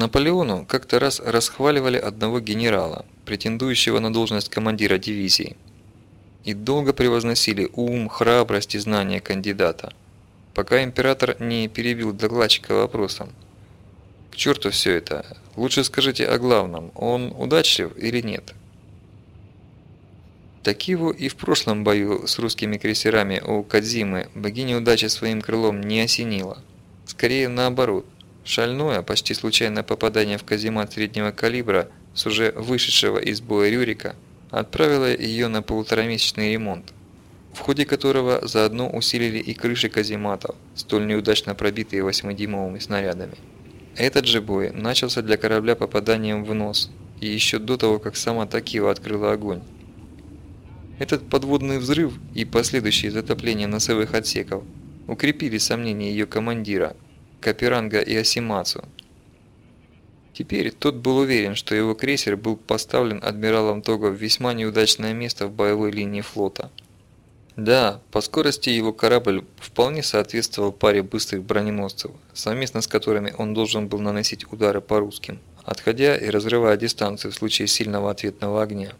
Наполеону как-то раз расхваливали одного генерала, претендующего на должность командира дивизии. И долго превозносили ум, храбрость и знания кандидата, пока император не перебил докладчика вопросом. К черту все это. Лучше скажите о главном. Он удачлив или нет? Такиву и в прошлом бою с русскими крейсерами у Кадзимы богиня удачи своим крылом не осенила. Скорее наоборот. Шальное, почти случайное попадание в каземат среднего калибра с уже вышедшего из боя Рюрика отправило ее на полуторамесячный ремонт, в ходе которого заодно усилили и крыши казематов, столь неудачно пробитые 8-дюймовыми снарядами. Этот же бой начался для корабля попаданием в нос, и еще до того, как сама Такива открыла огонь. Этот подводный взрыв и последующее затопление носовых отсеков укрепили сомнения ее командира, Каперанга и Асимацу. Теперь тот был уверен, что его крейсер был поставлен адмиралом Того в весьма неудачное место в боевой линии флота. Да, по скорости его корабль вполне соответствовал паре быстрых броненосцев, совместно с которыми он должен был наносить удары по русским, отходя и разрывая дистанцию в случае сильного ответного огня.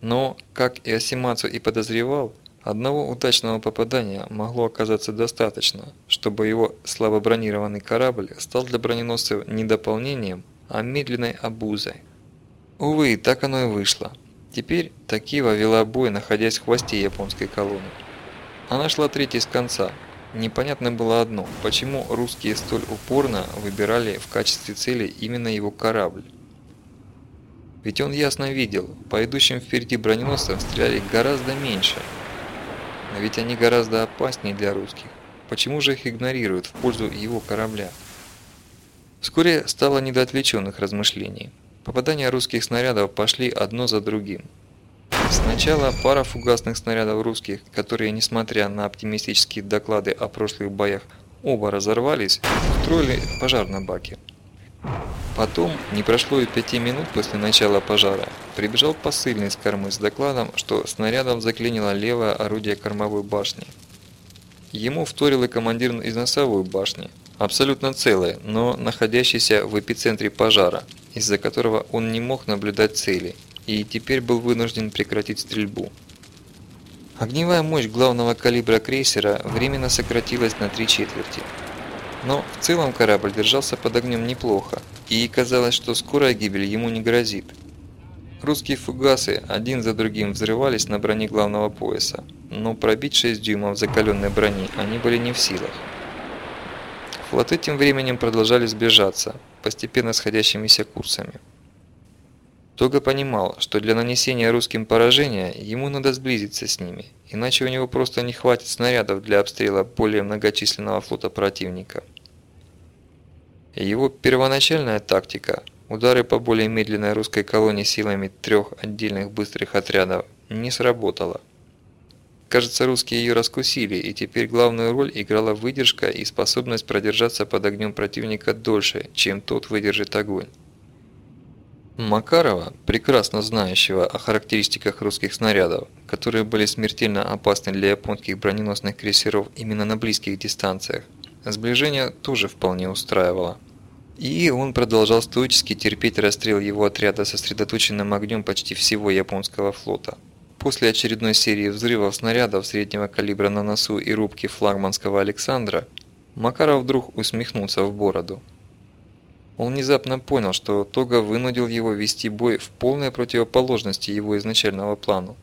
Но, как и Асимацу и подозревал, одного удачного попадания могло оказаться достаточно, чтобы его слабобронированный корабль стал для броненосцев не дополнением, а медленной обузой. Увы, так оно и вышло. Теперь Такива вела бой, находясь в хвосте японской колонны. Она шла третьей с конца. Непонятно было одно, почему русские столь упорно выбирали в качестве цели именно его корабль. Ведь он ясно видел, по идущим впереди броненосцам стреляли гораздо меньше. Ведь они гораздо опаснее для русских. Почему же их игнорируют в пользу его корабля? Вскоре стало не до отвлеченных размышлений. Попадания русских снарядов пошли одно за другим. Сначала пара фугасных снарядов русских, которые, несмотря на оптимистические доклады о прошлых боях, оба разорвались, устроили пожар на баке. Потом, не прошло и пяти минут после начала пожара, прибежал посыльный с кормы с докладом, что снарядом заклинило левое орудие кормовой башни. Ему вторил и командир из носовой башни, абсолютно целый, но находящийся в эпицентре пожара, из-за которого он не мог наблюдать цели – и теперь был вынужден прекратить стрельбу. Огневая мощь главного калибра крейсера временно сократилась на три четверти. Но в целом корабль держался под огнем неплохо, и казалось, что скорая гибель ему не грозит. Русские фугасы один за другим взрывались на броне главного пояса, но пробить 6 дюймов закаленной брони они были не в силах. Флоты тем временем продолжали сближаться, постепенно сходящимися курсами. Тога понимал, что для нанесения русским поражения ему надо сблизиться с ними, иначе у него просто не хватит снарядов для обстрела более многочисленного флота противника. Его первоначальная тактика – удары по более медленной русской колонии силами трех отдельных быстрых отрядов – не сработала. Кажется, русские ее раскусили, и теперь главную роль играла выдержка и способность продержаться под огнем противника дольше, чем тот выдержит огонь. Макарова, прекрасно знающего о характеристиках русских снарядов, которые были смертельно опасны для японских броненосных крейсеров именно на близких дистанциях, сближение тоже вполне устраивало. И он продолжал стоически терпеть расстрел его отряда сосредоточенным огнем почти всего японского флота. После очередной серии взрывов снарядов среднего калибра на носу и рубке флагманского Александра, Макаров вдруг усмехнулся в бороду. Он внезапно понял, что Тога вынудил его вести бой в полной противоположности его изначального плану.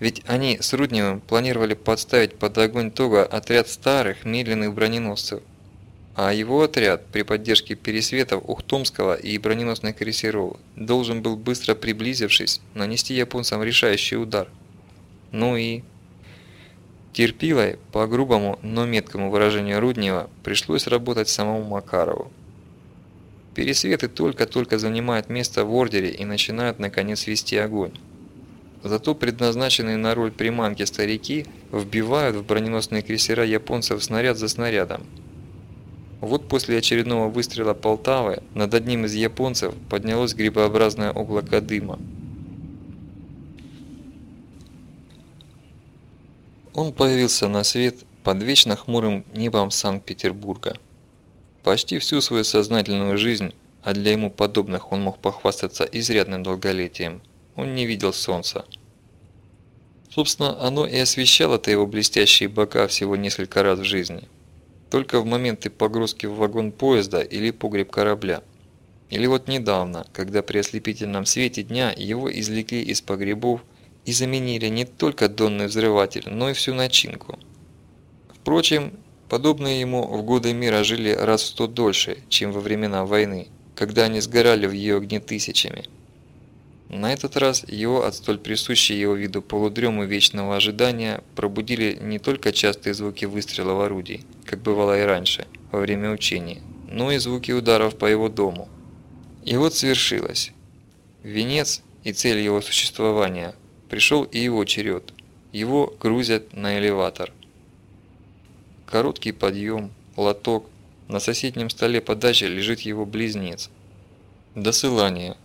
Ведь они с Рудневым планировали подставить под огонь Тога отряд старых медленных броненосцев, а его отряд при поддержке пересветов Ухтомского и броненосных крейсеров должен был быстро приблизившись нанести японцам решающий удар. Ну и... Терпилой, по грубому, но меткому выражению Руднева, пришлось работать самому Макарову. Пересветы только-только занимают место в ордере и начинают наконец вести огонь. Зато предназначенные на роль приманки старики вбивают в броненосные крейсера японцев снаряд за снарядом. Вот после очередного выстрела Полтавы над одним из японцев поднялось грибообразное облако дыма. Он появился на свет под вечно хмурым небом Санкт-Петербурга. Почти всю свою сознательную жизнь а для ему подобных он мог похвастаться изрядным долголетием, он не видел солнца. Собственно, оно и освещало-то его блестящие бока всего несколько раз в жизни. Только в моменты погрузки в вагон поезда или погреб корабля. Или вот недавно, когда при ослепительном свете дня его извлекли из погребов и заменили не только донный взрыватель, но и всю начинку. Впрочем, подобные ему в годы мира жили раз в сто дольше, чем во времена войны, когда они сгорали в ее огне тысячами. На этот раз его от столь присущей его виду полудрему вечного ожидания пробудили не только частые звуки выстрелов орудий, как бывало и раньше, во время учений, но и звуки ударов по его дому. И вот свершилось. Венец и цель его существования пришел и его черед. Его грузят на элеватор. Короткий подъем, лоток. На соседнем столе подачи лежит его близнец. Досылание.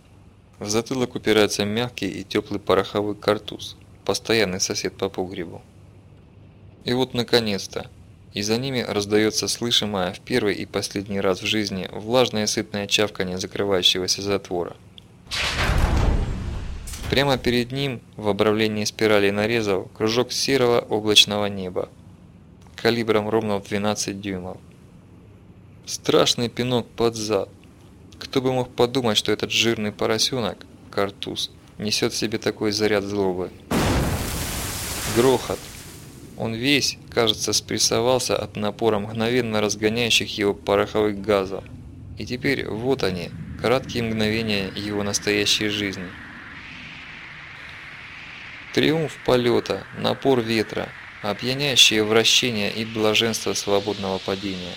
В затылок упирается мягкий и теплый пороховой картуз, постоянный сосед по погребу. И вот наконец-то, и за ними раздается слышимое в первый и последний раз в жизни влажное сытное чавканье закрывающегося затвора. Прямо перед ним, в обравлении спирали нарезов, кружок серого облачного неба, калибром ровно в 12 дюймов. Страшный пинок под зад. Кто бы мог подумать, что этот жирный поросенок, картуз, несет в себе такой заряд злобы. Грохот. Он весь, кажется, спрессовался от напора мгновенно разгоняющих его пороховых газов. И теперь вот они, краткие мгновения его настоящей жизни. Триумф полета, напор ветра, опьяняющее вращение и блаженство свободного падения.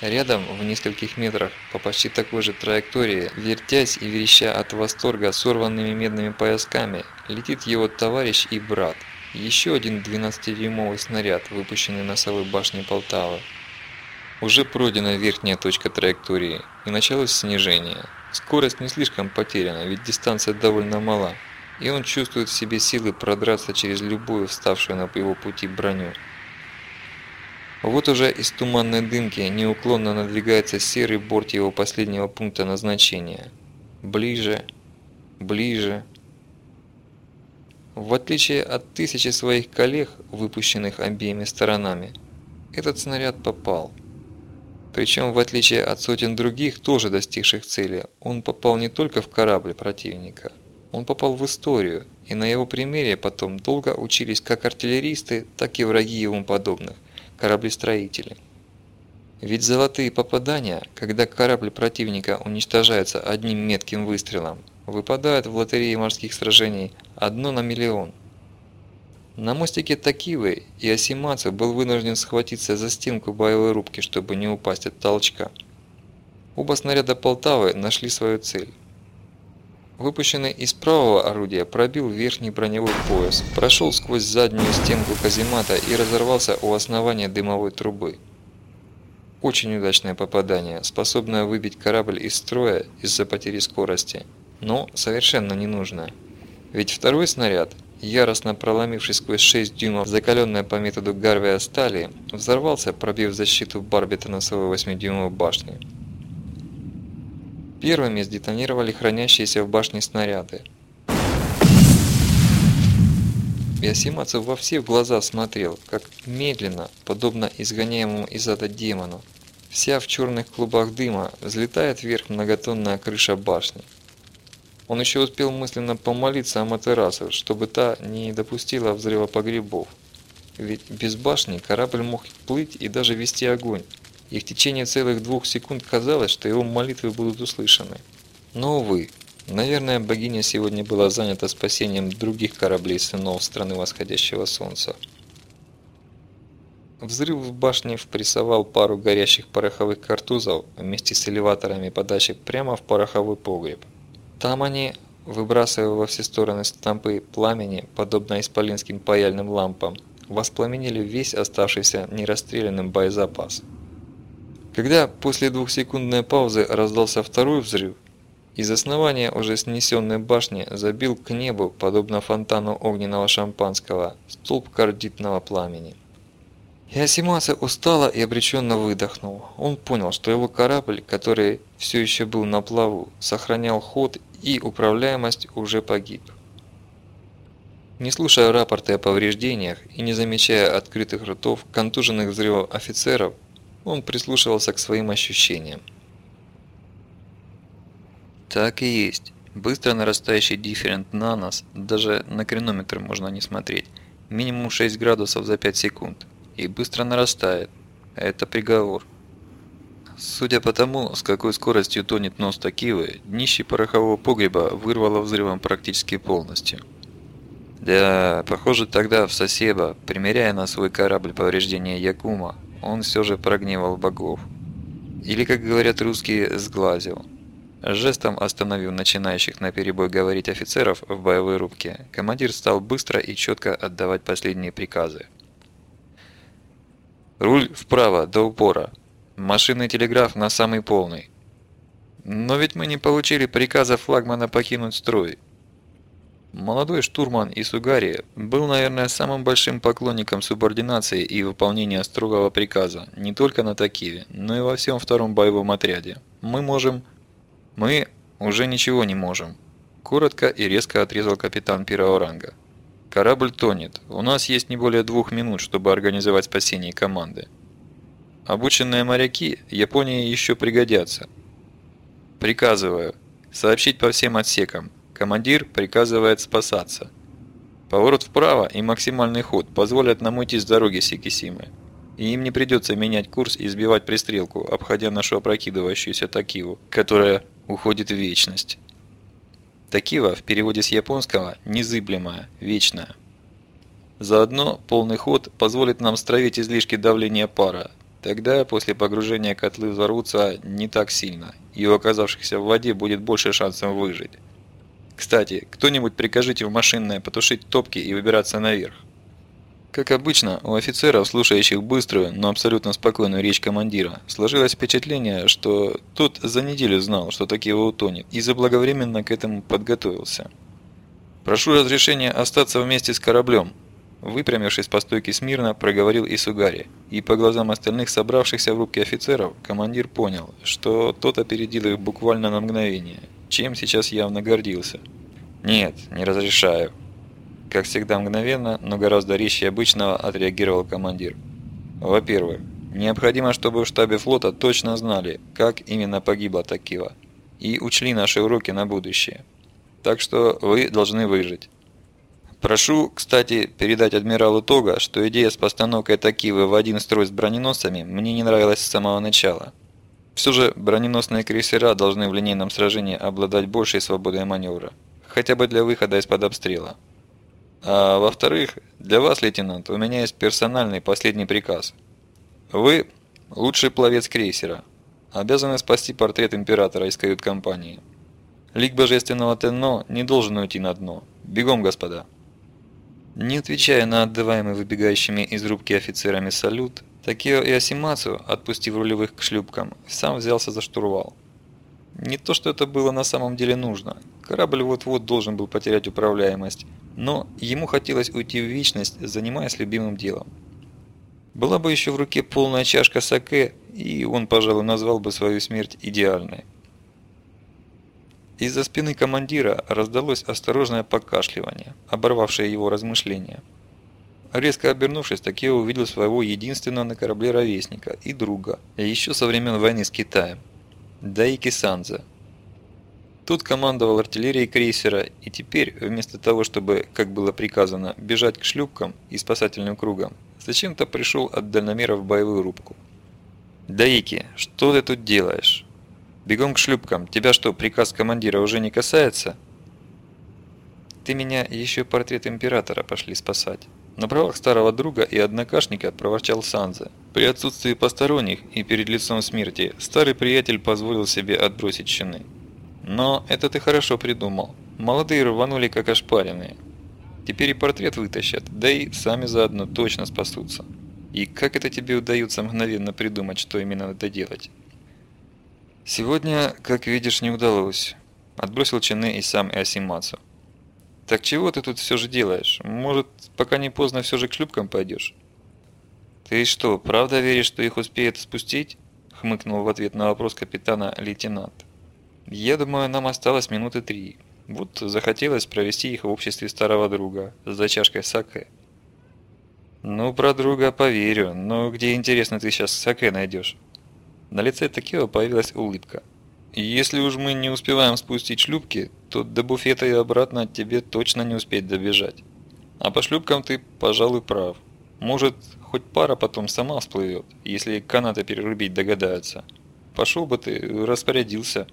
Рядом, в нескольких метрах, по почти такой же траектории, вертясь и вереща от восторга сорванными медными поясками, летит его товарищ и брат. Еще один 12-дюймовый снаряд, выпущенный носовой башней Полтавы. Уже пройдена верхняя точка траектории, и началось снижение. Скорость не слишком потеряна, ведь дистанция довольно мала и он чувствует в себе силы продраться через любую вставшую на его пути броню. Вот уже из туманной дымки неуклонно надвигается серый борт его последнего пункта назначения. Ближе, ближе. В отличие от тысячи своих коллег, выпущенных обеими сторонами, этот снаряд попал. Причем, в отличие от сотен других, тоже достигших цели, он попал не только в корабль противника, он попал в историю, и на его примере потом долго учились как артиллеристы, так и враги ему подобных, кораблестроители. Ведь золотые попадания, когда корабль противника уничтожается одним метким выстрелом, выпадают в лотерее морских сражений одно на миллион. На мостике Такивы и Асимацу был вынужден схватиться за стенку боевой рубки, чтобы не упасть от толчка. Оба снаряда Полтавы нашли свою цель. Выпущенный из правого орудия пробил верхний броневой пояс, прошел сквозь заднюю стенку каземата и разорвался у основания дымовой трубы. Очень удачное попадание, способное выбить корабль из строя из-за потери скорости, но совершенно ненужное. Ведь второй снаряд, яростно проломившись сквозь 6 дюймов закаленной по методу Гарвия стали, взорвался, пробив защиту барбета носовой 8-дюймовой башни. Первыми сдетонировали хранящиеся в башне снаряды. Ясимацев во все глаза смотрел, как медленно, подобно изгоняемому из ада демону, вся в черных клубах дыма, взлетает вверх многотонная крыша башни. Он еще успел мысленно помолиться о чтобы та не допустила взрыва погребов. Ведь без башни корабль мог плыть и даже вести огонь и в течение целых двух секунд казалось, что его молитвы будут услышаны. Но, увы, наверное, богиня сегодня была занята спасением других кораблей сынов страны восходящего солнца. Взрыв в башне впрессовал пару горящих пороховых картузов вместе с элеваторами подачи прямо в пороховой погреб. Там они, выбрасывая во все стороны стампы пламени, подобно исполинским паяльным лампам, воспламенили весь оставшийся нерастрелянным боезапас. Когда после двухсекундной паузы раздался второй взрыв, из основания уже снесенной башни забил к небу, подобно фонтану огненного шампанского, столб кардитного пламени. Ясимаса устало и обреченно выдохнул. Он понял, что его корабль, который все еще был на плаву, сохранял ход и управляемость, уже погиб. Не слушая рапорты о повреждениях и не замечая открытых ртов, контуженных взрывов офицеров, он прислушивался к своим ощущениям. Так и есть. Быстро нарастающий дифферент на нас, даже на кренометр можно не смотреть, минимум 6 градусов за 5 секунд и быстро нарастает. Это приговор. Судя по тому, с какой скоростью тонет нос Такивы, днище порохового погреба вырвало взрывом практически полностью. Да, похоже, тогда в Сосеба, примеряя на свой корабль повреждения Якума, он все же прогневал богов. Или, как говорят русские, сглазил. Жестом остановив начинающих на перебой говорить офицеров в боевой рубке, командир стал быстро и четко отдавать последние приказы. Руль вправо, до упора. Машинный телеграф на самый полный. Но ведь мы не получили приказа флагмана покинуть строй. Молодой штурман Исугари был, наверное, самым большим поклонником субординации и выполнения строгого приказа не только на Такиве, но и во всем втором боевом отряде. Мы можем... Мы уже ничего не можем. Коротко и резко отрезал капитан первого ранга. Корабль тонет. У нас есть не более двух минут, чтобы организовать спасение команды. Обученные моряки Японии еще пригодятся. Приказываю сообщить по всем отсекам. Командир приказывает спасаться. Поворот вправо и максимальный ход позволят нам уйти с дороги Сикисимы. И им не придется менять курс и сбивать пристрелку, обходя нашу опрокидывающуюся Такиву, которая уходит в вечность. Такива в переводе с японского «незыблемая», «вечная». Заодно полный ход позволит нам стравить излишки давления пара. Тогда после погружения котлы взорвутся не так сильно, и у оказавшихся в воде будет больше шансов выжить. Кстати, кто-нибудь прикажите в машинное потушить топки и выбираться наверх. Как обычно, у офицеров, слушающих быструю, но абсолютно спокойную речь командира, сложилось впечатление, что тот за неделю знал, что Такива утонет, и заблаговременно к этому подготовился. «Прошу разрешения остаться вместе с кораблем», выпрямившись по стойке смирно, проговорил Исугари, и по глазам остальных собравшихся в рубке офицеров, командир понял, что тот опередил их буквально на мгновение, чем сейчас явно гордился. «Нет, не разрешаю», как всегда мгновенно, но гораздо резче обычного отреагировал командир. Во-первых, необходимо, чтобы в штабе флота точно знали, как именно погибла Такива, и учли наши уроки на будущее. Так что вы должны выжить. Прошу, кстати, передать адмиралу Тога, что идея с постановкой Такивы в один строй с броненосцами мне не нравилась с самого начала. Все же броненосные крейсера должны в линейном сражении обладать большей свободой маневра, хотя бы для выхода из-под обстрела. А во-вторых, для вас, лейтенант, у меня есть персональный последний приказ. Вы лучший пловец крейсера. Обязаны спасти портрет императора из кают-компании. Лик божественного Тенно не должен уйти на дно. Бегом, господа. Не отвечая на отдаваемый выбегающими из рубки офицерами салют, Такио и Асимацу, отпустив рулевых к шлюпкам, сам взялся за штурвал. Не то, что это было на самом деле нужно. Корабль вот-вот должен был потерять управляемость, но ему хотелось уйти в вечность, занимаясь любимым делом. Была бы еще в руке полная чашка саке, и он, пожалуй, назвал бы свою смерть идеальной. Из-за спины командира раздалось осторожное покашливание, оборвавшее его размышления. Резко обернувшись, Такео увидел своего единственного на корабле ровесника и друга, еще со времен войны с Китаем, Даики Санза. Тут командовал артиллерией крейсера, и теперь, вместо того, чтобы, как было приказано, бежать к шлюпкам и спасательным кругам, зачем-то пришел от дальномера в боевую рубку. «Даики, что ты тут делаешь? Бегом к шлюпкам. Тебя что, приказ командира уже не касается?» «Ты меня еще портрет императора пошли спасать». На правах старого друга и однокашника проворчал Санза. При отсутствии посторонних и перед лицом смерти старый приятель позволил себе отбросить чины. Но это ты хорошо придумал. Молодые рванули как ошпаренные. Теперь и портрет вытащат, да и сами заодно точно спасутся. И как это тебе удается мгновенно придумать, что именно надо делать? Сегодня, как видишь, не удалось. Отбросил чины и сам Иосимацу. Так чего ты тут все же делаешь? Может, пока не поздно все же к шлюпкам пойдешь? «Ты что, правда веришь, что их успеют спустить?» – хмыкнул в ответ на вопрос капитана лейтенант. «Я думаю, нам осталось минуты три. Вот захотелось провести их в обществе старого друга, за чашкой саке». «Ну, про друга поверю, но где, интересно, ты сейчас саке найдешь?» На лице Такео появилась улыбка. «Если уж мы не успеваем спустить шлюпки, то до буфета и обратно тебе точно не успеть добежать. А по шлюпкам ты, пожалуй, прав. Может, хоть пара потом сама всплывет, если канаты перерубить догадаются. Пошел бы ты, распорядился.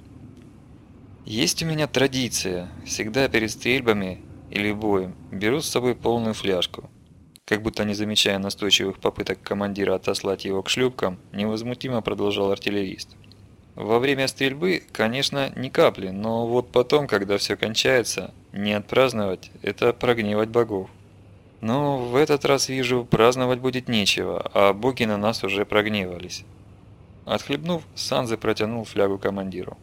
Есть у меня традиция. Всегда перед стрельбами или боем беру с собой полную фляжку. Как будто не замечая настойчивых попыток командира отослать его к шлюпкам, невозмутимо продолжал артиллерист. Во время стрельбы, конечно, ни капли, но вот потом, когда все кончается, не отпраздновать – это прогневать богов. Но в этот раз вижу, праздновать будет нечего, а боги на нас уже прогневались. Отхлебнув, Санзе протянул флягу командиру.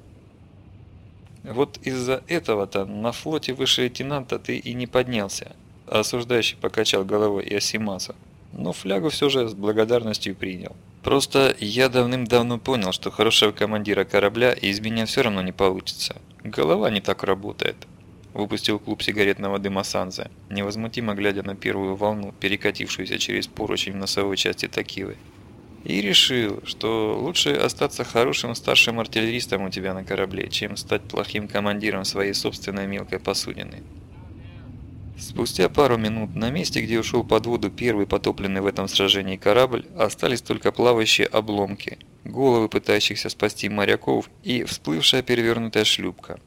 Вот из-за этого-то на флоте выше лейтенанта ты и не поднялся, осуждающий покачал головой Иосимаса. Но флягу все же с благодарностью принял. Просто я давным-давно понял, что хорошего командира корабля из меня все равно не получится. Голова не так работает выпустил клуб сигаретного дыма Санзе, невозмутимо глядя на первую волну, перекатившуюся через поручень в носовой части Такивы. И решил, что лучше остаться хорошим старшим артиллеристом у тебя на корабле, чем стать плохим командиром своей собственной мелкой посудины. Спустя пару минут на месте, где ушел под воду первый потопленный в этом сражении корабль, остались только плавающие обломки, головы пытающихся спасти моряков и всплывшая перевернутая шлюпка.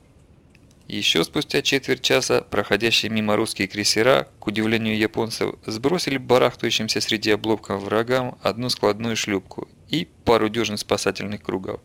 Еще спустя четверть часа проходящие мимо русские крейсера, к удивлению японцев, сбросили барахтающимся среди обломков врагам одну складную шлюпку и пару дюжин спасательных кругов.